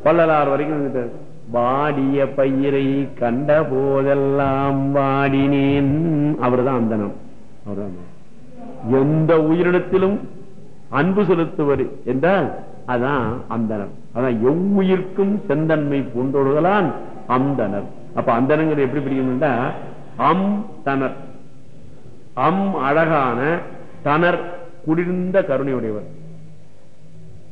வள்ளலார் வரைக்கும் வந்துட்டாரு வாடிய பயிரை கண்ட போதெல்லாம் வாடினேன். அவர்தான் அந்தனம் அவர்தான் எந்த உயிரினத்திலும் அன்பு செலுத்துவது என்றால் அதான் அந்தனர் அதான் எவ்வுயிர்க்கும் செந்தன்மை பூண்டோடுதலான் அந்தனர் அப்ப அந்தனங்கிறது எப்படி பிடிக்கணும்னா அம் தனர் அம் அழகான தனர் குளிர்ந்த கருணை உடையவர்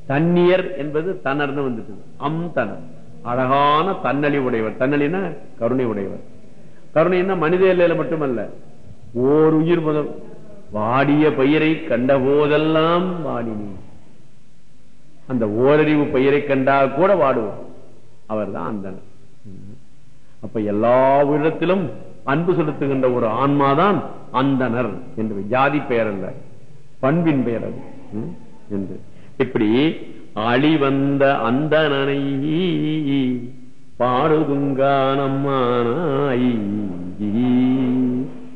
தன்னியர் என்பது தனர்னு வந்துட்டு. அம் தனர் அழகான தன்னலி உடையவர். தன்னலினா கருணை உடையவர். கருணைன்னா மனித எல்லையில மட்டுமல்ல ஓர் உயிர் முதல் வாடிய பயிரை கண்ட போதெல்லாம் வாடினி. அந்த ஓரறிவு பயிரை கண்டால் கூட வாடுவோம். அவர் தான் அந்தனர் அப்ப எல்லா உயிரத்திலும் அன்பு செலுத்துகின்ற ஒரு ஆன்மாதான் அந்தனர் என்று ஜாதி பெயர் அல்ல பண்பின் பெயர் அது. என்று. இப்படி அழிவந்த அந்தனனை பாடுதுங்கானம்மானாய்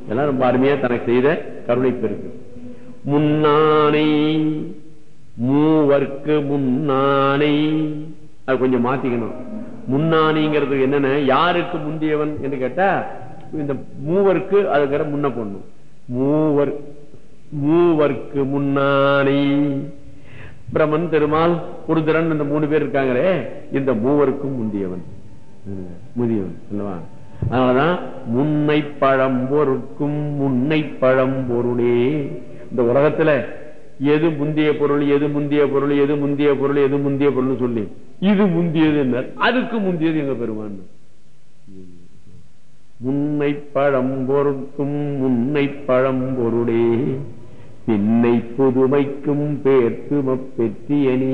எல்லாம் ரொம்ப அருமையா தனக்கு செய்த கருணை பெருக்கு முன்னானை மூவர்க்கு முன்னானை. அது கொஞ்சம் மாத்திக்கணும். முன்னானிங்கிறது என்னன்னு? யாருக்கு முந்தியவன் என்று கேட்டா இந்த மூவர்க்கு அதுக்கிற முன்ன போடணும் மூவர் மூவர்க்கு முன்னானை. பிரமன் பெருமாள் குருதிரன் இந்த மூணு பேர் இருக்காங்களே இந்த மூவருக்கும் முந்தியவன். முதியவன் அல்லவா? அதனாலதான் முன்னை பழம்பொருட்கும் முன்னை பழம்பொருளே. இந்த உலகத்துல எது முந்திய பொருள் எது முந்திய பொருள் எது முந்திய பொருள் எது முந்திய பொருள் சொல்லி இது முந்தியது என்ன அதுக்கு முந்தியது எங்க பெருமான்? முன்னை பழம்பொருட்கும் முன்னை பழம்பொருளே. பின்னை புதுமைக்கும் பேர்த்தும பெற்றியனி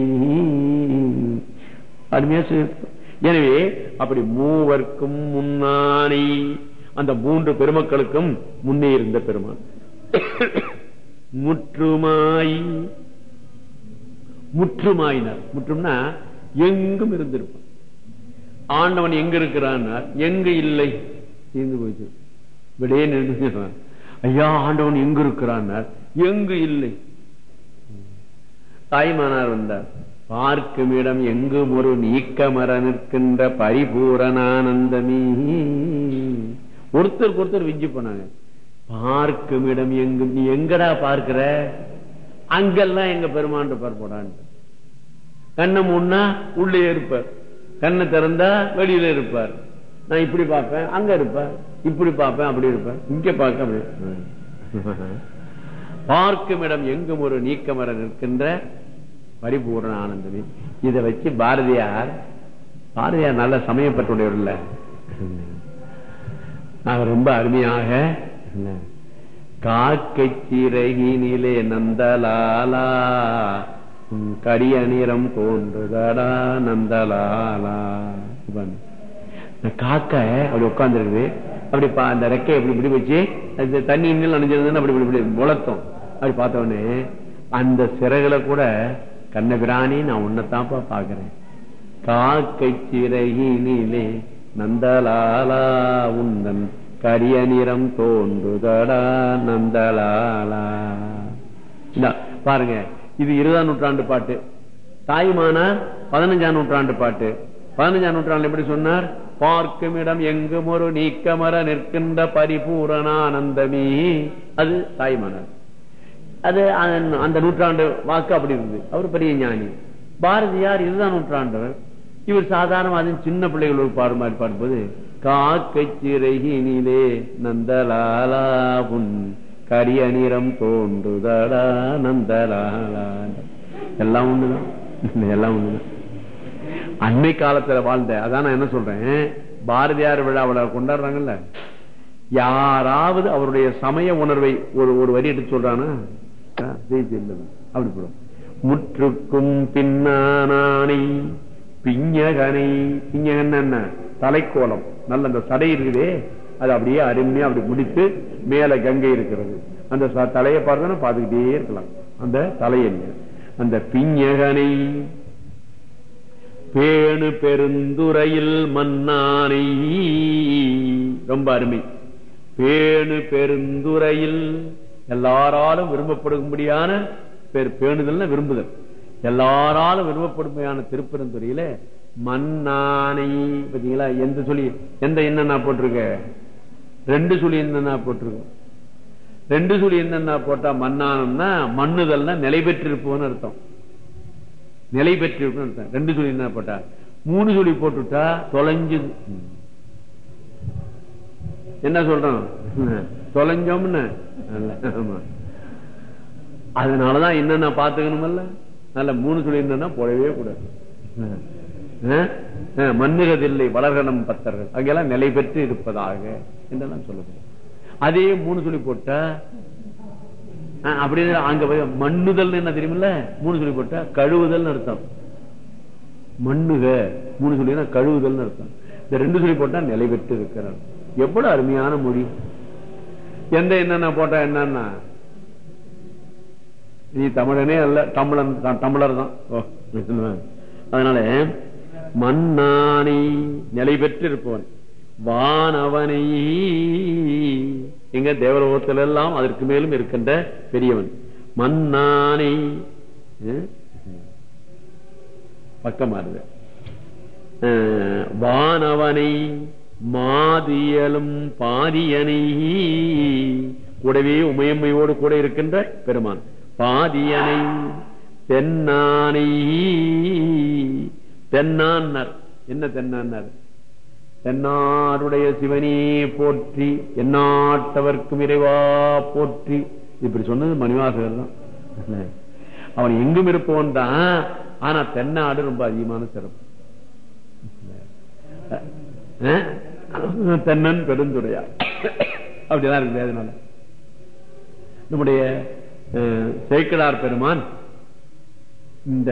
அருமையா எனவே அப்படி மூவர்க்கும் முன்னானி அந்த மூன்று பெருமக்களுக்கும் முன்னே இருந்த பெருமான். முற்றுமாய். முற்றுமாயினார். முற்றும்னா எங்கும் இருந்திருப்பான். ஆண்டவன் எங்க இருக்கிறான் எங்க இல்லை? தீர்ந்து போச்சு விடையே நின்று ஐயா ஆண்டவன் எங்க இருக்கிறான் எங்கு இல்லை? தாய்மானார் வந்தார். பார்க்கும் இடம் எங்கும் ஒரு நீக்கமர நிற்கின்ற பரிபூரணானந்தமே ஒருத்தருக்கு ஒருத்தர் விஞ்சு போனாங்க. பார்க்கும் இடம் எங்கும் நீ எங்கடா பார்க்கிற? அங்கெல்லாம் எங்க பெருமான் இருப்பார் போடான்ட்டு கண்ணை மூடனா உள்ளே இருப்பார். கண்ணை திறந்தா வெளியில இருப்பார். நான் இப்படி பார்ப்பேன் அங்க இருப்பார் இப்படி பார்ப்பேன் அப்படி இருப்பேன். இங்க பார்க்க அப்படி பார்க்கும் இடம் எங்கும் ஒரு நீக்கமர நிற்கின்ற பரிபூர்ண ஆனந்தமே. இதை வச்சு பாரதியார் பாரதியார் நல்ல சமயப்பட்டுடையவர் இல்ல. நான் ரொம்ப அருமையாக காக்கை சிறகினிலே நந்தலாலா கரிய நிறம் தோன்றுதடா நந்தலாலா. காக்க அப்படி உட்கார்ந்துருக்குது. அப்படி பா- அந்த ரெக்கை இப்படி இப்படி வச்சு அந்த தண்ணி இன்னும் நனைஞ்சிருந்ததுன்னு அப்படி இப்படி இப்படி முளத்தம் அப்படி பார்த்த உடனே அந்த சிறகுல கூட கண்ணபிராணி நான் உன்னைத்தான்ப்பா பாக்குறேன் காக்கை சிறகினிலே நந்தலாலா உந்தன் கரிய நிறம் தோன்றுதடா நந்தலாலா. பாருங்க இது இருபதாம் நூற்றாண்டு பாட்டு. தாய்மானார் பதினஞ்சாம் நூற்றாண்டு பாட்டு. பதினஞ்சாம் நூற்றாண்டு எப்படி சொன்னார்? பார்க்கும் இடம் எங்கும் ஒரு நீக்கமர நிற்கின்ற பரிபூரணானந்தமே அது தாய்மானார் அது அந்த- அந்த நூற்றாண்டு வாக்கு அப்படி இருந்தது. அவர் பெரிய ஞானி. பாரதியார் இதுதான் நூற்றாண்டவர். இவர் சாதாரணமாக சின்ன பிள்ளைகள் பாடு மாதிரி பாடும்போது காக்கை சிறகினிலே நந்தலாலா உன் கரிய நிறம் தோன்றுதடா நந்தலாலா எல்லாம் ஒண்ணுதான். எல்லாம் ஒண்ணுதான். அன்னை காலத்துல வாழ்ந்த அதான் நான் என்ன சொல்றேன் பாரதியார் விழாவில் கொண்டாடுறாங்கல்ல. யாராவது அவருடைய சமய உணர்வை ஒரு ஒரு வரி எடுத்து சொல்றானா? அப்படி போடும். முற்றுக்கும் பின்னானானை பிஞ்சகனை பிஞ்சகன் என்ன? தலைக்கோலம். நல்ல அந்த சடை இருக்குதே அது அப்படியே அருமையா அப்படி முடித்து மேல கங்கை இருக்கிறது. அந்த தலையை பார்த்தா பார்த்துக்கிட்டே இருக்கலாம். அந்த தலையன் அந்த பிஞ்சகனை பேணு பெருந்துறையில் மன்னானை. ரொம்ப அருமை. பேணு பெருந்துறையில் எல்லாராலும் விரும்பப்படும்படியான பேர் பேணுதல் விரும்புதல். எல்லாராலும் விரும்பப்படுமையான திருப்பெருந்துறையில மண்ணானை பாத்தீங்களா எந்த சொல்லி எந்த என்னன்னா போட்டிருக்க? ரெண்டு சொல்லி என்னன்னா போட்டிருக்கோம் ரெண்டு சொல்லி என்னன்னா போட்டா மண்ணானம்னா மண்ணுதல்னா நிலை பெற்றிருப்போம்னு அர்த்தம். நிலை பெற்றிருப்போம் அர்த்தம். ரெண்டு சொல்லி என்ன போட்டா? மூணு சொல்லி போட்டுட்டா தொலைஞ்சு என்ன சொல்றோம்? தொலைஞ்சோம்னு. அதனாலதான் என்னென்ன பாத்துக்கணுமல்ல நல்ல மூணு சொல்லி என்னன்னா போடவே கூடாது. மண்ணுகதில்லை வளர்கணம் பத்தர்கள் அங்கெல்லாம் நிலை பெற்று இருப்பதாக என்றெல்லாம் சொல்லப்படும் அதே மூணு சொல்லி போட்டா அப்படி அங்க போய் மண்ணுதல் என்ன தெரியுமில்ல? மூணு சொல்லி போட்டா கழுவுதல் அர்த்தம். மண்ணுக மூணு சொல்லி கழுவுதல் அர்த்தம். இந்த ரெண்டு சொல்லி போட்டா நிலை பெற்று இருக்கிறார் எவ்வளவு அருமையான மொழி. எந்த என்னென்ன போட்டா என்னன்னா? நீ தமிழனே அல்ல தமிழன் தமிழர் தான். அதனால மண்ணானை நிலை பெற்று இருப்பவன் வானவனை. எங்க தேவலோகத்தில் எல்லாம் அதற்கு மேலும் இருக்கின்ற பெரியவன். மண்ணானை பக்கமா இருக்கு. வானவனை. மாதியலும் பாதியனை. கூடவே உமையம்மையோடு கூட இருக்கின்ற பெருமான். பாதியனை தென்னானை. தென்னான்னர். என்ன தென்னான்னர்? தென்னாருடைய சிவனே போற்றி எந்நாட்டவர்க்கும் இறைவா போற்றி. இப்படி சொன்னது மணிவாசகர் தான். அவன் எங்கும் இருப்பவன் தான். ஆனா தென்னாடு ரொம்ப அதிகமான சிறப்பு. அஹ்? தென்னன் பெருந்துடையா அப்படிதான் இருக்குது அதனால நம்முடைய அஹ், பெருமான் இந்த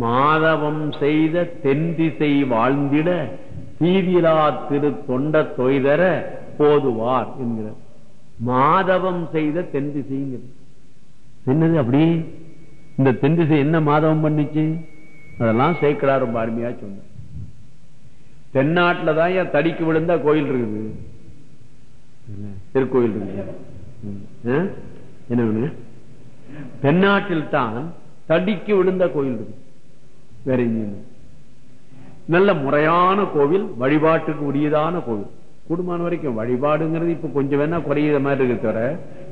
மாதவம் செய்த தென்திசை வாழ்ந்திட தீவிலா திரு தொண்ட தொய்தர போதுவார் என்கிறார். மாதவம் செய்த தென்திசைங்கிறது. என்னது அப்படி? இந்த தென்திசை என்ன மாதவம் பண்ணிச்சு? அதெல்லாம் சேக்கிழார் ரொம்ப அருமையா சொன்னார். தென்னாட்டுல தான் ஏன் தடிக்கு விழுந்தா கோயில் இருக்குது? திருக்கோயில் இருக்குது. ஆ? என்ன தென்னாட்டில் தான் தடிக்கு விழுந்த கோயில் இருக்கு வேற எங்கேயும். நல்ல முறையான கோவில் வழிபாட்டுக்கு உரியதான கோவில். கூடுமான வரைக்கும் வழிபாடுங்கிறது இப்ப கொஞ்சம் வேணா குறையிற மாதிரி இருக்கு தவிர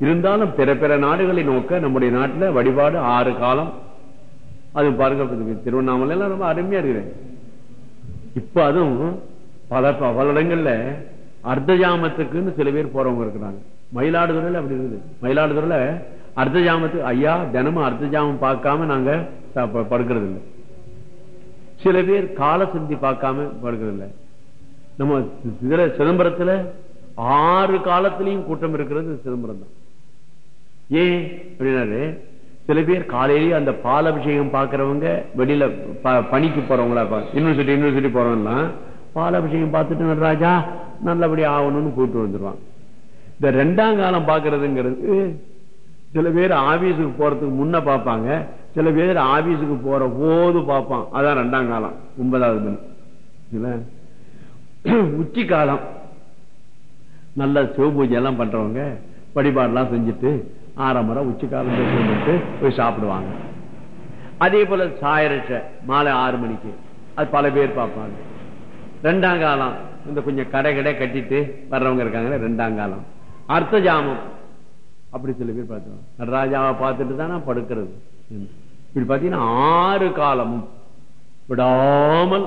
இருந்தாலும் பிற பிற நாடுகளை நோக்க நம்முடைய நாட்டுல வழிபாடு ஆறு காலம். அது பாருங்க திருவண்ணாமலை எல்லாம் ரொம்ப அருமையா இருக்குது. இப்ப அதுவும் பல பல இடங்கள்ல அர்த்த ஜாமத்துக்குன்னு சில பேர் போறவங்க இருக்கிறாங்க. மயிலாடுதுறையில அப்படி இருக்குது. மயிலாடுதுறையில அர்த்த ஜாமத்துக்கு ஐயா தினமும் அர்த்த ஜாமம் பார்க்காம நாங்க படுக்கிறது இல்லை சில பேர் கால சந்தி பார்க்காம படுக்கிறது இல்லை நம்ம இதுல சிதம்பரத்துல ஆறு காலத்திலையும் கூட்டம் இருக்கிறது சிதம்பரம் தான். ஏன் அப்படின்னாரு சில பேர் காலையிலேயே அந்த பால் அபிஷேகம் பாக்குறவங்க வெளியில ப- பணிக்கு போறவங்களா யூனிவர்சிட்டி யூனிவர்சிட்டி போறவங்கலாம் பால் அபிஷேகம் பார்த்துட்டு நடராஜா நல்லபடி ஆகணும்னு கூப்பிட்டு வந்துருவான். இந்த ரெண்டாம் காலம் பாக்குறதுங்கிறது சில பேர் ஆபீஸுக்கு போறதுக்கு முன்ன பார்ப்பாங்க. சில பேர் ஆபீஸுக்கு போற போது பார்ப்பான். அதான் ரெண்டாம் காலம். ஒன்பதாவது மணி உச்சி காலம். நல்ல சிவபூஜை எல்லாம் பண்றவங்க வழிபாடுலாம் செஞ்சுட்டு ஆரம்பரை உச்சிக்காலம் காலம் போய் சாப்பிடுவாங்க. அதே போல சாயரட்ச மாலை ஆறு மணிக்கு. அது பல பேர் பார்ப்பாங்க. ரெண்டாம் காலம் இந்த கொஞ்சம் கடை கடை கட்டிட்டு வர்றவங்க இருக்காங்க ரெண்டாம் காலம். அர்த்த ஜாமம். அப்படி சில பேர் பார்த்தோம் நடராஜாவை பார்த்துட்டு தான் நான் படுக்கிறது. இப்படி பார்த்தீங்கன்னா ஆறு காலமும் விடாமல்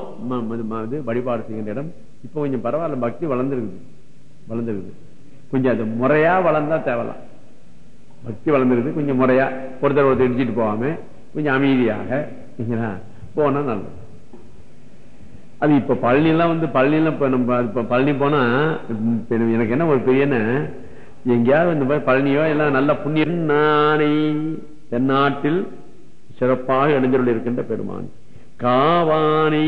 வழிபாடு செய்கின்ற இடம். இப்ப கொஞ்சம் பரவாயில்ல பக்தி வளர்ந்துருக்குது. வளர்ந்துருக்குது. கொஞ்சம் அது முறையா வளர்ந்தா தேவலாம். பக்தி வளர்ந்துருது. கொஞ்சம் முறையா ஒருத்தர் ஒருத்தர் இடிச்சிட்டு போகாம கொஞ்சம் அமைதியாக போனா நல்லது. அது இப்ப பழனிலாம் வந்து பழனிலாம் இப்ப நம்ம இப்ப பழனி போனா எனக்கு என்ன ஒரு பெரிய எங்கேயாவது இந்த மாதிரி பழனியோ எல்லாம் நல்ல புண்ணியம் நானே தென்னாட்டில் சிறப்பாக இணைஞ்சருள் இருக்கின்ற பெருமான். காவானை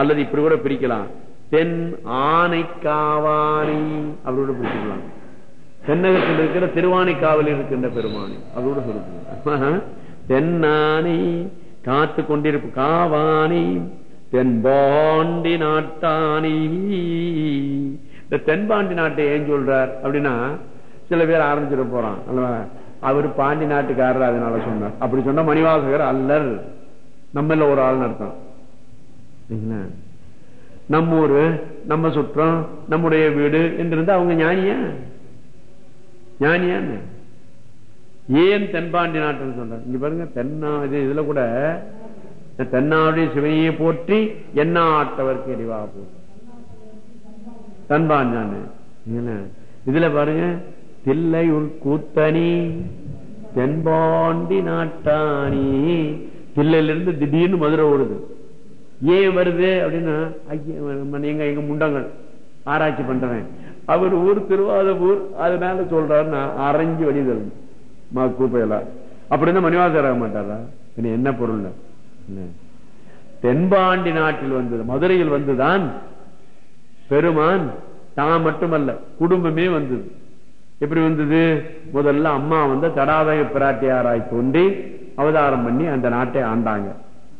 அல்லது இப்படி கூட பிரிக்கலாம். தென் ஆனை காவானை அப்படி கூட பிரிச்சுக்கலாம். தென்னகத்தில் இருக்கிற திருவானைக்காவலில் இருக்கின்ற பெருமானி. அதோட சொல்லுங்க தென்னானை காத்து கொண்டிருப்பு காவானை தென்பாண்டி நாட்டானி இந்த தென்பாண்டி நாட்டை ஏன் சொல்றார் அப்படின்னா சில பேர் ஆரம்பிச்சிட போறான். அல்லவா? அவர் பாண்டி நாட்டுக்காரர் அதனால சொன்னார். அப்படி சொன்ன மணிவாசகர் அல்லர். நம்மள ஒரு ஆள் அர்த்தம். நம்ம ஊரு நம்ம சுற்றம் நம்முடைய வீடு என்றிருந்தா அவங்க ஞானியா? ஞானியான்னு ஏன்? தென்பாண்டி நாட்டுன்னு சொல்றேன் இங்க பாருங்க தென்னா இது இதுல கூட தென்னாவுடைய சிவையை போற்றி என்ன ஆட்டவர்க்கு எரிவாக போகும் இதுல பாருங்க தில்லை உள் கூத்தனி தென்பாண்டி நாட்டானி தில்லையிலிருந்து திடீர்னு மதுரை ஓடுது. ஏன் வருது அப்படின்னா எங்க எங்க முண்டங்கள் ஆராய்ச்சி பண்றேன் அவர் ஊர் திருவாதூர் அதனால சொல்றாரு நான் அரைஞ்சு வழிதல் மா கூப்பையெல்லாம். அப்படின்னு மணிவாசர் ஆக மாட்டாரா? என்ன பொருள் தென்பாண்டி நாட்டில் வந்தது மதுரையில் வந்துதான் பெருமான் தான் மட்டுமல்ல குடும்பமே வந்தது. எப்படி வந்தது? முதல்ல அம்மா வந்து தடாதக பிராட்டியாராய் தோன்றி அவதாரம் பண்ணி அந்த நாட்டை ஆண்டாங்க.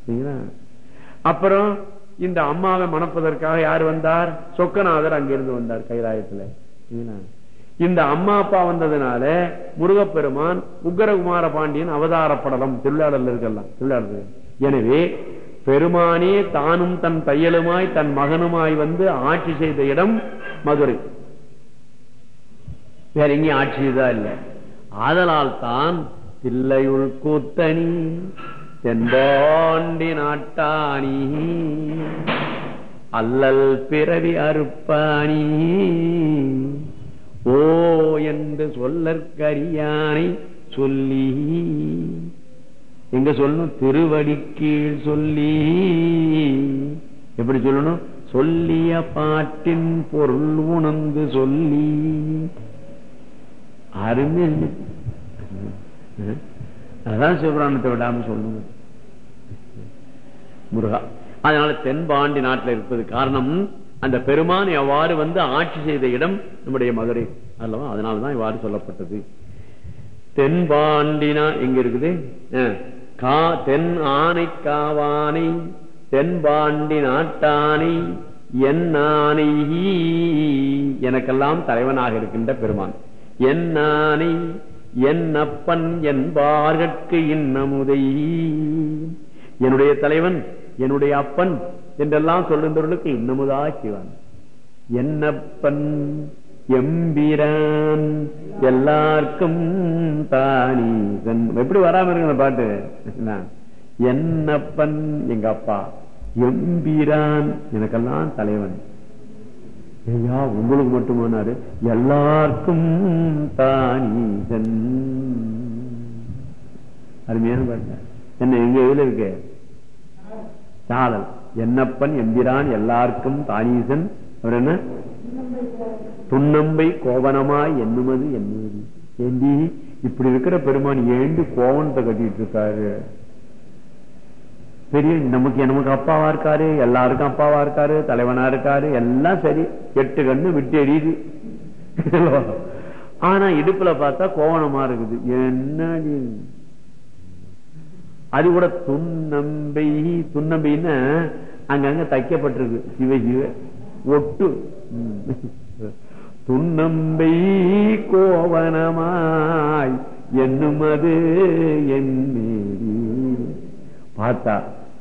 சரிங்களா? அப்புறம் இந்த அம்மாவை மணப்பதற்காக யார் வந்தார்? சொக்கநாதர் அங்கிருந்து வந்தார் கைலாயத்துல. இந்த அம்மா அப்பா வந்ததுனால முருகப்பெருமான் உக்கரகுமார பாண்டியன் அவதாரப்படலம் திருவிழாடல் இருக்கலாம் திருவிழாடல் எனவே பெருமானே தானும் தன் தையலுமாய் தன் மகனுமாய் வந்து ஆட்சி செய்த இடம் மதுரை. வேற எங்கேயும் ஆட்சி செய்தா இல்ல. ஆதலால் தான் தில்லையுள் கூத்தனி தென்பாண்டி நாட்டாணி. அல்லல் பிறவி அறுப்பாணி. ஓ என்று சொல்லற்கரியானை சொல்லி. எங்க சொல்லணும்? திருவடிக்கீழ் சொல்லி. எப்படி சொல்லணும்? சொல்லிய பாட்டின் பொருள் உணர்ந்து சொல்லி. அருமை. அதான் சிவபுராணத்தை விடாம சொல்லுங்க முருகா. அதனால தென்பாண்டி நாட்டில் இருப்பது காரணம் அந்த பெருமான் எவ்வாறு வந்து ஆட்சி செய்த இடம் நம்முடைய மதுரை. அல்லவா? அதனாலதான் இவ்வாறு சொல்லப்பட்டது. தென்பாண்டினா எங்க இருக்குது? கா தென் ஆனை காவானை தென்பாண்டி நாட்டானை என் எனக்கெல்லாம் தலைவனாக இருக்கின்ற பெருமான். என் ஆனை என் அப்பன் என்பார்கட்கு இன்னமுதை. என்னுடைய தலைவன் என்னுடைய அப்பன் என்றெல்லாம் சொல்லுந்தவர்களுக்கு இன்னமுதா சிவன். என்னப்பன்? எம்பிரான். எல்லாருக்கும் தானீசன் எப்படி வராம இருக்கு பாட்டு? என்னப்பன்? எங்க அப்பா. எம்பிரான். எனக்கெல்லாம் தலைவன். ஐயா உங்களுக்கு மட்டுமானாரு. எல்லாருக்கும் தானீசன் அருமையான பாருங்க என்ன எங்க இதுல இருக்கு? சாதல் என்னப்பன் எம்பிரான் எல்லாருக்கும் தானீசன். அவர் என்ன? துண்ணம்பை கோவனமாய் எண்ணுமது என்னது ஏண்டி? இப்படி இருக்கிற பெருமான் ஏண்டு கோவனத்தை கட்டிட்டு இருக்காரு பெரிய நமக்கு நமக்கு அப்பாவா இருக்காரு எல்லாருக்கும் அப்பாவா இருக்காரு தலைவனா இருக்காரு எல்லாம் சரி. எட்டு கண்ணு விட்டு எரியுது ஆனா இடுப்புல பார்த்தா கோவணமா இருக்குது. என்ன அது கூட துன்னம்பை துன்னம்பைன்னா அங்கங்க தைக்கப்பட்டிருக்கு. சிவ சிவ ஒட்டு. துண்ணம்பை துன்னம்பை கோவனமாய் அது என் பார்த்தா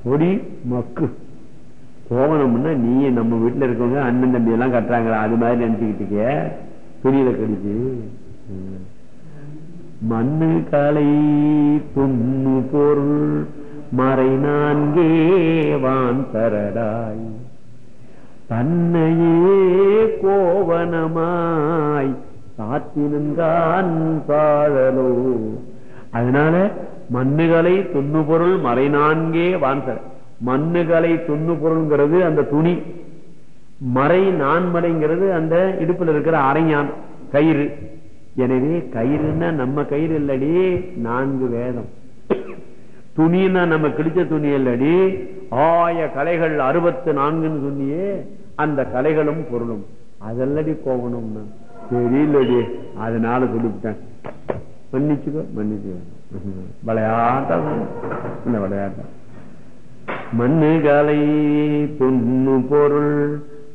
பொடி மக்கு. கோவணம்னா நீ நம்ம வீட்டுல இருக்கவங்க அண்ணன் தம்பி எல்லாம் கட்டுறாங்களா? அது மாதிரி நினைச்சுக்கிட்டு துணியில கடிச்சு. மண்ணு கலை துண்ணு பொருள் மறை நான்கே வான் தரடாய். தன்னையே கோவனமாய் காத்தினுங்கான் பாழலோ. அதனால மண்ணுகளை துண்ணு பொருள் மறை நான்கே வான் மண்ணுகளை துண்ணு பொருள்ங்கிறது அந்த துணி. மறை நான்மறைங்கிறது அந்த இடுப்புல இருக்கிற அரைஞான் கயிறு. எனவே கயிறுன்னா நம்ம கயிறு இல்லடி நான்கு வேதம். துணின்னா நம்ம கிழிச்ச துணி இல்லடி ஆய கலைகள் அறுபத்து நான்குன்னு சொன்னியே அந்த கலைகளும் பொருளும். அதெல்லடி கோவணும்னா தெரியலடி அதனால சொல்லிவிட்டேன். மன்னிச்சுக்கோ மன்னிச்சுக்கோ. விளையாட்டம் இந்த விளையாட்டம் மண்ணுகளை பொண்ணு பொருள்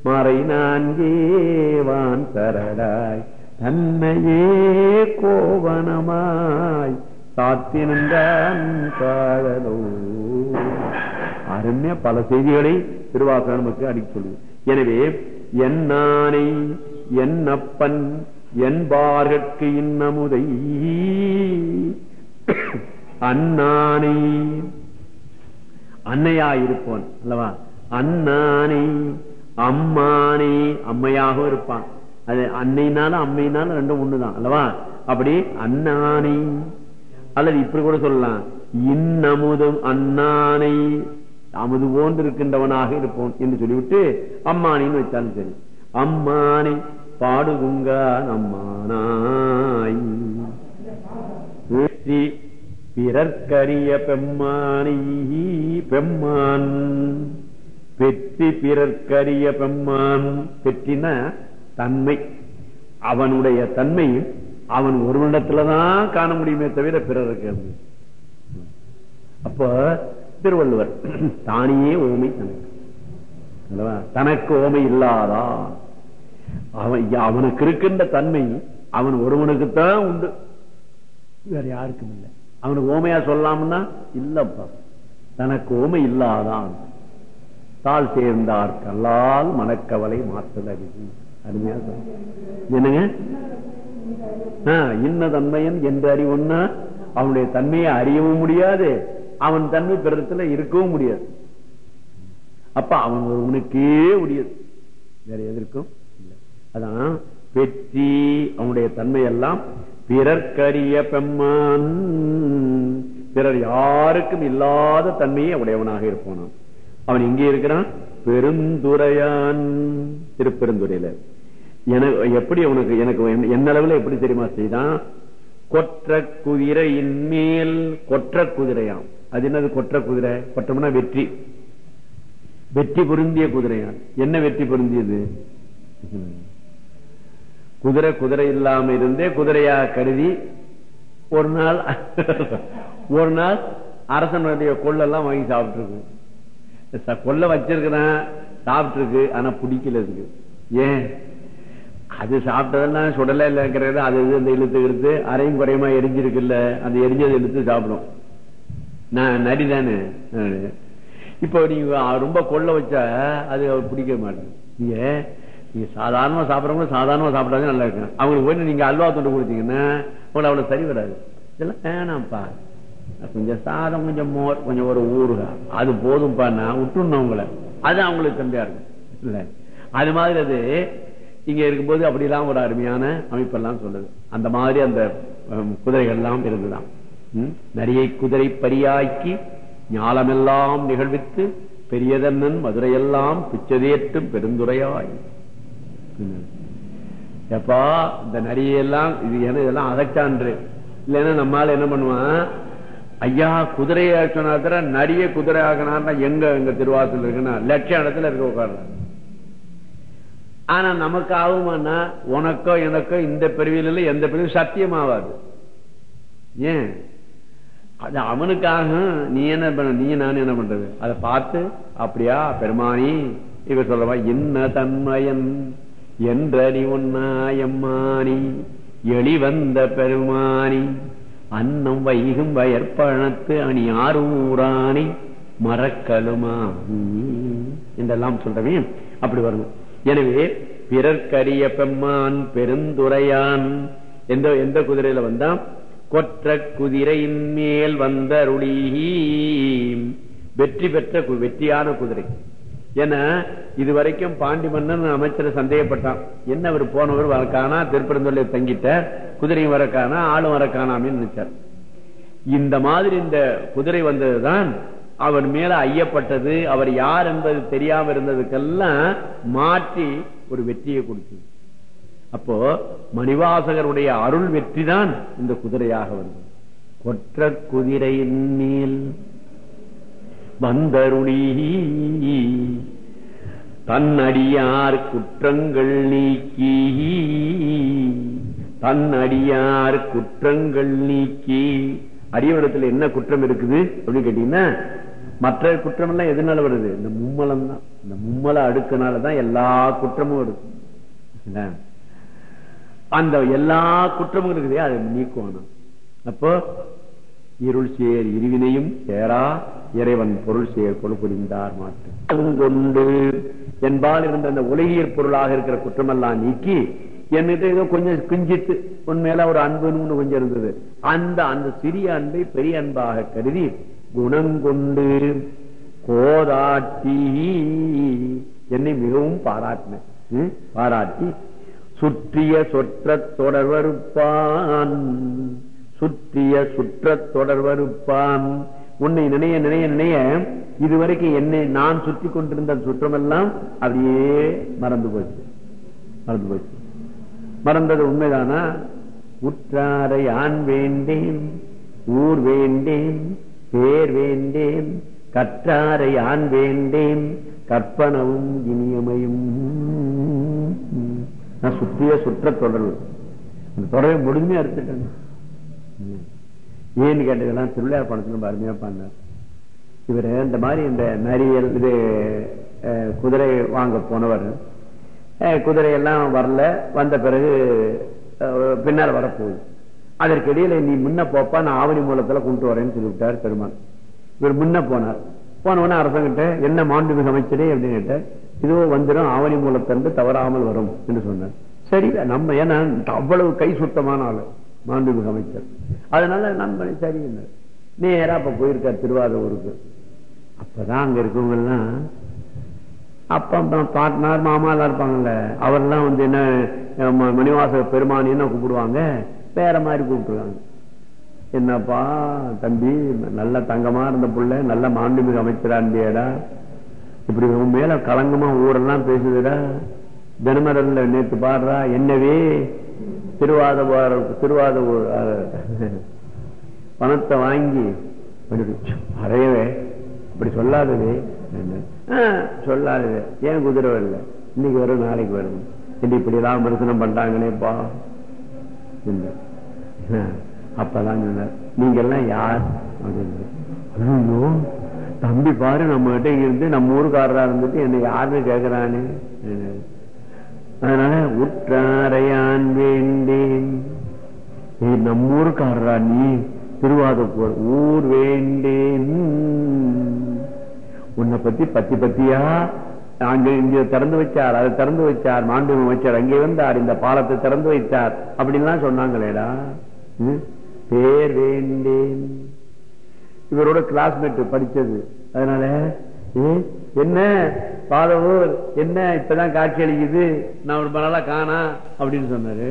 மறை நான்கே வான் தரடாய். தன்னையே கோவனமாய் சாத்தினந்தான் காதலோ அருமையா பல செய்திகளை திருவாசகம் நமக்கு அடிக்க சொல்லுது. எனவே என் நானை என் அப்பன் என்பார்கட்கு இன்னமுதை. அண்ணானை அன்னையாயிருப்போன் அல்லவா? அண்ணானை அம்மானை அம்மையாக இருப்பான். அது அன்னைனாலும் அம்மையினாலும் ரெண்டும் ஒண்ணுதான் அல்லவா? அப்படி அண்ணானை அல்லது இப்படி கூட சொல்லலாம். இன்னமுதும் அண்ணானை அமுது போன்று இருக்கின்றவனாக இருப்போம் என்று சொல்லிவிட்டு அம்மானின்னு வச்சாலும் சரி. அம்மானை பாடுகுங்க அம்மானாய். பிறர்க்கரிய பெம்மானை பெம்மான். பெற்றி பிறர்க்கரிய பெம்மான். பெற்றின தன்மை. அவனுடைய தன்மை அவன் ஒருவனிடத்துலதான் காண முடியுமே தவிர பிறருக்கு. அப்ப திருவள்ளுவர் தானியே ஓமை தனக்கு? தனக்கு ஓமை இல்லாதா? அவன் அவனுக்கு இருக்கின்ற தன்மை அவன் ஒருவனுக்குத்தான் உண்டு. வேற யாருக்கும் இல்லை. அவனுக்கு ஓமையா சொல்லலாம்னா இல்லப்பா. தனக்கு ஓமை இல்லாதான். தாள் சேர்ந்தார் கல்லால் மனக்கவலை மாற்றல் அறிவு அருமையா என்னங்க? ஆஹ், இன்ன தன்மையன் என்று அறிவுன்னா அவனுடைய தன்மையை அறியவும் முடியாது அவன் தன்மை பிறத்துல இருக்கவும் முடியாது. அப்ப அவன் ஒருவனுக்கே உரியது. வேற எதற்கும் அதான் பெற்றி அவனுடைய தன்மை எல்லாம் பிறர்க்கரிய பெம்மான். பிறர் யாருக்கும் இல்லாத தன்மையை உடையவனாக இருப்பானாம். அவன் இங்கே இருக்கிறான்? பெருந்துரையான் திருப்பெருந்துறையில. எனக்கு எப்படி உனக்கு எனக்கு என்ன- அளவுல எப்படி தெரியுமா செய்தான்? கொற்ற குதிரையின் மேல் கொற்ற குதிரையாம். அது என்னது கொற்ற குதிரை? கொற்றம்னா வெற்றி. வெற்றி பொருந்திய குதிரையான் என்ன வெற்றி பொருந்தியது? குதிரை குதிரை இல்லாம இருந்தே குதிரையா கருதி ஒரு நாள் ஒரு நாள் அரசனுடைய கொள்ளெல்லாம் வாங்கி சாப்பிட்டு இருக்கு கொள்ள வச்சிருக்கிறான் சாப்பிட்டு இருக்கு ஆனா பிடிக்கல இருக்கு ஏன்? அது சாப்பிட்டதெல்லாம் சுடல இல்லைங்கிறது அது இது இந்த இழுத்து இழுத்து அரையும் குறையுமா எரிஞ்சிருக்குல்ல அந்த எரிஞ்சதை இழுத்து சாப்பிடும். நான் நரி தானே. இப்போ நீங்க ரொம்ப கொள்ள வச்சா அது பிடிக்க மாட்டேங்குது. நீங்க நீங்க சாதாரணமா சாப்பிட்றவங்க சாதாரணமா சாப்பிட்டாங்க நல்லா இருக்கும். அவங்களுக்கு போய் நீங்க அல்வா தொண்டு கொடுத்தீங்கன்னா உங்களுக்கு அவ்வளவு சரி வராது. இதெல்லாம் வேணாம்ப்பா. கொஞ்சம் சாதம் கொஞ்சம் மோர் கொஞ்சம் ஒரு ஊறுகா அது போதும்பா நான் விட்டுணும் அவங்கள. அது அவங்களுக்கு தம்பியா இருக்கும். இல்ல. அது மாதிரி அது இங்க இருக்கும்போது அப்படிலாம் ஒரு அருமையான அமைப்பெல்லாம் சொல்லுது. அந்த மாதிரி அந்த குதிரைகள்லாம் குதிரைகள் எல்லாம் இருந்துதான் ம்? நரியை குதிரை பரியாக்கி ஞாலமெல்லாம் நிகழ்வித்து பெரியதன்னன் மதுரையெல்லாம் பிச்சதேற்றும் பெருந்துரையாய். எப்பா இந்த நரியெல்லாம் இது என்ன இதெல்லாம் அகச்சான்று. இல்லைன்னா நம்மால என்ன பண்ணுவான்? ஐயா குதிரையை சொன்னா நரிய குதிரை ஆகினார்னா எங்க எங்க திருவாசல் இருக்குன்னா? லட்சம் இடத்துல இருக்க உட்கார்றான் ஆனா நமக்கு ஆகுமானா உனக்கோ எனக்கோ இந்த பிரிவில எந்த பிரிவு சத்தியமாவாது. ஏன்? அது அவனுக்காக நீ என்ன பண்ண நீ நான் என்ன பண்றது? அதை பார்த்து அப்படியா பெருமானி இவர் சொல்லவா என்ன தன்மயன் என்றடி உன்னாயம்மானி எளிவந்த பெருமானி அன்னம் வைகும் வயற்பழத்து அணி ஆரூராணி மறக்கலுமா? என்றெல்லாம் சொல்றவன். அப்படி வரணும் எனவே பிறர்க்கரிய பெம்மான் பெருந்துரையான். எந்த எந்த குதிரையில வந்தான்? கொற்ற குதிரையின் மேல் வந்தருளி வெற்றி பெற்ற வெற்றியான குதிரை. ஏன்னா இதுவரைக்கும் பாண்டி மன்னன் அமைச்சர் சந்தேகப்பட்டான். என்ன அவர் போனவர் வரக்கானா திருப்பரந்தொல்லை தங்கிட்ட குதிரையும் வரக்கானா ஆளும் வரக்கானாமின்னு நினைச்சார். இந்த மாதிரி இந்த குதிரை வந்ததுதான் அவர் மேல ஐயப்பட்டது அவர் யார் என்பது தெரியாம இருந்ததுக்கெல்லாம் மாற்றி ஒரு வெற்றியை கொடுத்தது. அப்போ மணிவாசகருடைய அருள் வெற்றி தான் இந்த குதிரையாக வந்தது கொற்ற குதிரையின் மேல் வந்தருளி தன்னடியார் குற்றங்கள் நீக்கி தன்னடியார் குற்றங்கள் நீக்கி அரியவனத்தில் என்ன குற்றம் இருக்குது அப்படின்னு கேட்டீங்கன்னா மற்ற குற்றம் எல்லாம் எதனால வருது? இந்த மும்மலம் தான். இந்த மும்மல அடுக்குனாலதான் எல்லா குற்றமும் வருது. அந்த எல்லா குற்றமும் இருக்குது அதை நீக்குவானா அப்போ இருள் சேர் இருவினையும் சேரா இறைவன் பொருள் சேர் கொடு புரிந்தார் மாட்டு கொண்டு என்பால் இருந்த அந்த உலகியற் பொருளாக இருக்கிற குற்றமெல்லாம் நீக்கி என்கிட்ட ஏதோ கொஞ்சம் கிஞ்சிட்டு உண்மையில ஒரு அன்புன்னு கொஞ்சம் இருந்தது. அந்த அந்த சிறிய அன்பை பெரிய அன்பாக கருதி குணங்கொண்டு கோதாட்டி என்னை மிகவும் பாராட்டின. பாராட்டி சுற்றிய சொற்ற தொடர்வருப்பான் சுற்றிய சுற்ற தொடர்வருப்பான் உன்னை நினைய நினைய நினைய இதுவரைக்கும் என்னை நான் சுற்றி கொண்டிருந்த சுற்றமெல்லாம் அப்படியே மறந்து போச்சு மறந்து போச்சு மறந்தது உண்மைதானா? உற்றாரை ஆண் வேண்டேன் ஊர் வேண்டேன் பேர் வேண்டேன் கற்றாரை ஆண் வேண்டேன் கற்பனவும் இனியமையும். நான் சுற்றிய சுற்ற தொடர்பு. அந்த தொடரை முழுமையா எடுத்துட்டேன். ஏன்னு கேட்டதெல்லாம் திருவிழா பணத்துல ரொம்ப அருமையா பண்ணார் இவர் இந்த மாதிரி இந்த நரியல் இது அஹ், குதிரை வாங்க போனவர் குதிரையெல்லாம் வரல வந்த பிறகு அஹ், பின்னால் வரப்போகுது. அதற்கு இடையில நீ முன்ன போப்பா நான் ஆவணி மூலத்துல கொண்டு வரேன்னு சொல்லிவிட்டார் பெருமான் இவர் முன்ன போனார். போன உடனே அரசங்கிட்ட என்ன மாண்புமிகு அமைச்சரே? அப்படின்னு கேட்டார். இதுவோ வந்துடும் ஆவணி மூலத்திலிருந்து தவறாமல் வரும் என்று சொன்னார். சரி நம்ம ஏன்னா அவ்வளவு கை சுத்தமான ஆளு மாண்புமிகு அமைச்சர். அதனால நண்பனை சரி என்றார். நேரா அப்ப போயிருக்கார் திருவாரூருக்கு. அப்பதான் அங்க இருக்கவங்க எல்லாம் அப்பா அம்மா, பாட்னார் மாமா எல்லாம் இருப்பாங்கல்ல அவர்லாம் வந்து என்ன மணிவாச பெருமானி பெருமானின்னு கூப்பிடுவாங்க வேற மாதிரி கூப்பிட்டுருக்காங்க என்னப்பா தம்பி நல்ல தங்கமா இருந்த புள்ள நல்ல மாண்புமிகு அமைச்சரா இருந்தியடா இப்படி உன் மேல களங்கமா ஊரெல்லாம் பேசுதுடா தினமரல்ல நேத்து பாடுறா என்னவே திருவாத திருவாத பணத்தை வாங்கி அறையவே அப்படி சொல்லாதது சொல்லாது ஏன் குதிரை வரல இன்னைக்கு வரும் நாளைக்கு வரும் இன்னைக்கு இப்படி எல்லாம் விமர்சனம் பண்றாங்களேப்பா அப்பதான் சொன்னார். நீங்க எல்லாம் யார்? அப்படின்னு. தம்பி பாரு நம்ம கிட்ட இருந்து நம்ம ஊருக்காரரா இருந்துட்டு என்ன யாருன்னு கேக்குறானு. அதனால உற்றாரையான் வேண்டேன். ஏய், நம்ம ஊருக்காரரா நீ? திருவாதூர் ஊர் வேண்டேன். உன்னை பத்தி பத்தி பத்தியா? அங்க இங்க திறந்து வச்சார் அதை திறந்து வச்சார் மாண்பு அமைச்சர். அங்கே வந்தார் இந்த பாலத்தை திறந்து வைத்தார். அப்படின்லாம் சொன்னாங்களேடா. பேர் வேண்டேன். இவரோட கிளாஸ்மேட் படிச்சது அதனால என்ன? பாதவூர் என்ன? இப்பதான் காட்சி அளிக்குது. நான் ரொம்ப நாளா காணா அப்படின்னு சொன்னாரு.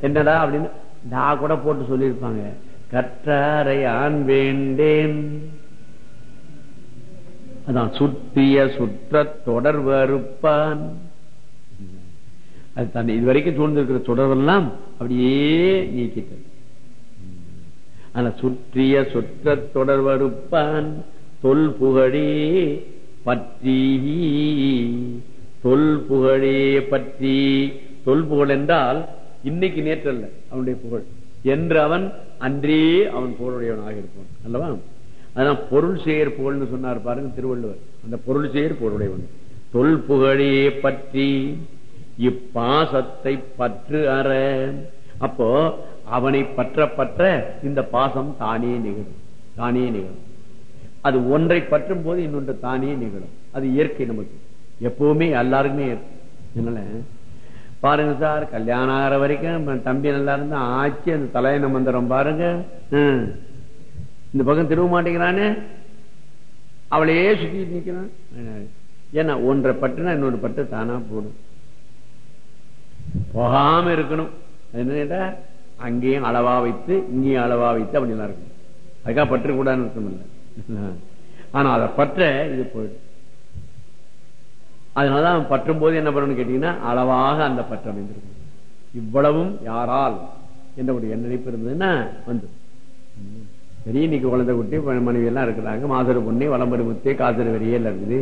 என்னடா அப்படின்னு நான் கூட போட்டு சொல்லியிருப்பாங்க. கற்றாரை ஆண் வேண்டேன். அதான் சுற்றிய சுற்ற தொடர்வறுப்பான் அது தன்னை இதுவரைக்கும் சூழ்ந்திருக்கிற தொடர்பெல்லாம் அப்படியே நீக்கிட்டது ஆனா சுற்றிய சுற்ற தொடர்வறுப்பான் தொல் புகழே பற்றி. தொல் புகழே பற்றி. தொல் புகழ் என்றால் இன்னைக்கு நேற்றல்ல அவனுடைய புகழ். என்று அவன் அன்றே அவன் புகழுடையவனாக இருப்பான். அல்லவா? அதான் பொருள் செயற் புகழ்னு சொன்னார் பாருங்க திருவள்ளுவர். அந்த பொருள் செயற் புகழுடையவன் தொல் புகழே பற்றி இப்பாசத்தை பற்று அற. அப்போ அவனை பற்ற பற்ற இந்த பாசம் தானே நிகழும். தானே நிகழும். அது ஒன்றை பற்றும் போது இன்னொன்று தானே நிகழும். அது இயற்கை நமக்கு. எப்பவுமே எல்லாருக்குமே இயற்கை. அதனால பாருங்க சார் கல்யாணம் ஆகிற வரைக்கும் தம்பி நல்லா இருந்தா ஆச்சு அந்த தலையண மந்திரம் பாருங்க. ஹம். இந்த பக்கம் திரும்ப மாட்டேங்கிறானே? அவளையே சுத்திட்டு நிக்கிறான். ஏன்னா ஒன்றை பட்டுனா இன்னொரு பட்டு தானா போடும். போகாம இருக்கணும். என்ன கேட்டா அங்கேயும் அளவா வைத்து இங்கேயும் அளவா வைத்து அப்படிலாம் இருக்கணும் அதுக்காக பற்று கூடாதுன்னு அர்த்தம் இல்லை. ஆனா அதை பற்ற இது போயிடும். அதனாலதான் அவன் பற்றும் போது என்ன பண்ணணும்னு கேட்டீங்கன்னா அளவாக அந்த பற்று அமைந்திருக்கும். இவ்வளவும் யாரால்? என்ற ஒரு நினைப்பு இருந்ததுன்னா வந்து பெரிய இன்னைக்கு குழந்தை குட்டி மனைவி எல்லாம் இருக்கிறாங்க. மாசரு பொண்ணு வளம்பரு முத்தே காசரு வெறியல் இருக்குது.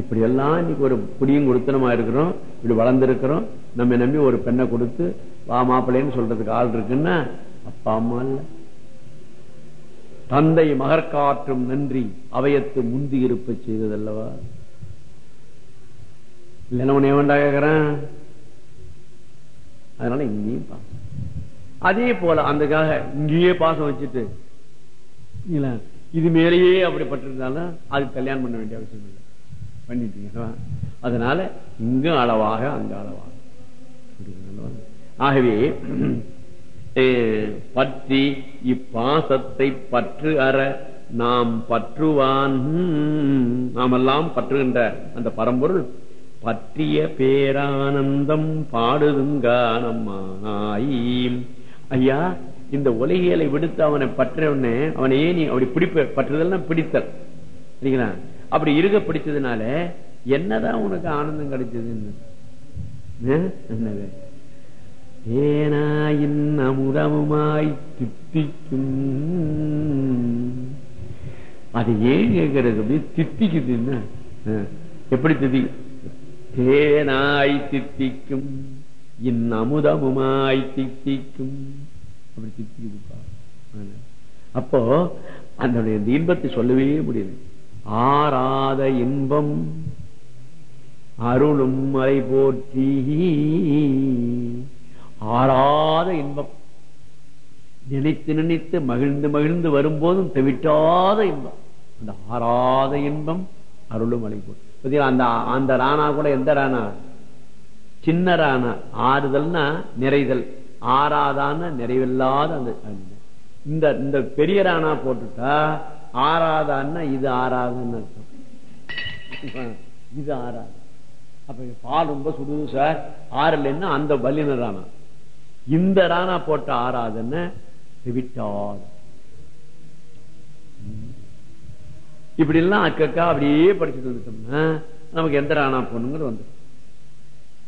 இப்படி எல்லாம் இன்னைக்கு ஒரு புடியும் கொடுத்தனமா இருக்கிறோம். இப்படி வளர்ந்திருக்கிறோம். நம்ம நம்பி ஒரு பெண்ணை கொடுத்து வா மாப்பிள்ளைன்னு சொல்றதுக்கு ஆள் இருக்குன்னா அப்பா அம்மா இல்ல. தந்தை மகற்காற்றும் நன்றி அவையத்து முந்தி இருப்ப செய்ததல்லவா? இல்லைன்னா உன்னை வேண்டா கேக்குறேன்? அதனால இங்கேயும் பாசம். அதே போல அந்தக்காக இங்கேயே பாசம் வச்சுட்டு இது மேலேயே அப்படி பட்டிருந்தாலும் அது கல்யாணம் பண்ண வேண்டிய அவசியம் இல்லை. பண்ணிட்டீங்களா அதனால இங்கும் அளவாக அங்க அளவாக. ஆகவே பற்றி இப்பாசத்தை பற்று அற நாம் பற்றுவான் நாமெல்லாம் பற்றுகின்ற அந்த பரம்பொருள் பற்றிய பேரானந்தம் பாடுதுங்கானம்மாய். ஐயா இந்த உலகியலை விடுத்து அவனை பற்றவனே அவனை ஏன் நீ அப்படி பிடிப்ப? பற்றுதல்னா பிடித்தல். சரிங்களா? அப்படி இருக்க பிடிச்சதுனால என்னதான் உனக்கு ஆனந்தம் கிடைச்சதுன்னு ஏனா இன் ஏனாயின் அமுதமுமாய் தித்திக்கும். அது ஏன் கேட்கறது அப்படி? தித்திக்குதுன்னா? எப்படி தித்தி தேனாய் தித்திக்கும். இன் அமுதமுமாய் தித்திக்கும். அப்படி தித்திக்குதுப்பா அப்போ அந்த இந்த இன்பத்தை சொல்லவே முடியல. ஆறாத இன்பம் அருளும் மலை போற்றி. ஆறாத இன்பம். நினைத்து நினைத்து மகிழ்ந்து மகிழ்ந்து வரும்போதும் தவிட்டாத இன்பம். அந்த ஆறாத இன்பம் அருளும் மலை போற்றி. அந்த அந்த ராணா கூட எந்த ராணா? சின்ன ராணா. ஆறுதல்னா நிறைதல். ஆறாதான நிறைவில்லாத அந்த இந்த இந்த பெரிய ராணா போட்டுட்டா ஆறாதான்னா இது ஆறாதுன்னு அர்த்தம். இது ஆறாது. அப்ப பால் ரொம்ப சுடுது சார். ஆறலைன்னா அந்த வல்லினரானா இந்த ராணா போட்ட ஆறாதுன்னு விட்டார். இப்படி எல்லாம் அக்கக்கா அப்படியே படிச்சுட்டு வந்துட்டோம்னா நமக்கு எந்த ராணா போடணுங்கிறது வந்துடும்.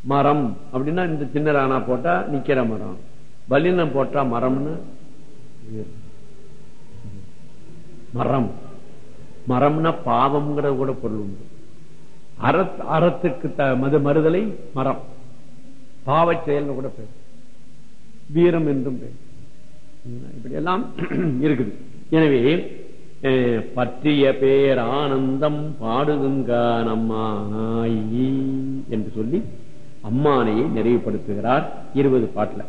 மரம் அப்படின்னா இந்த சின்ன ராணா போட்டா நிக்கிற மரம். பலினம் போட்டா மரம்னு மரம். மரம்னா பாவம்ங்கிற கூட பொருள் உண்டு. அறத் அறத்துக்கு த மது மறுதலை மரம். பாவச் செயல்னு கூட பேர். வீரம் என்றும் பேர். இப்படி எல்லாம் இருக்குது. எனவே அஹ், பற்றிய பேர் ஆனந்தம் பாடுதுங்க நம்மாயி என்று சொல்லி அம்மானையை நிறைவுபடுத்துகிறார் இருபது பாட்டுல.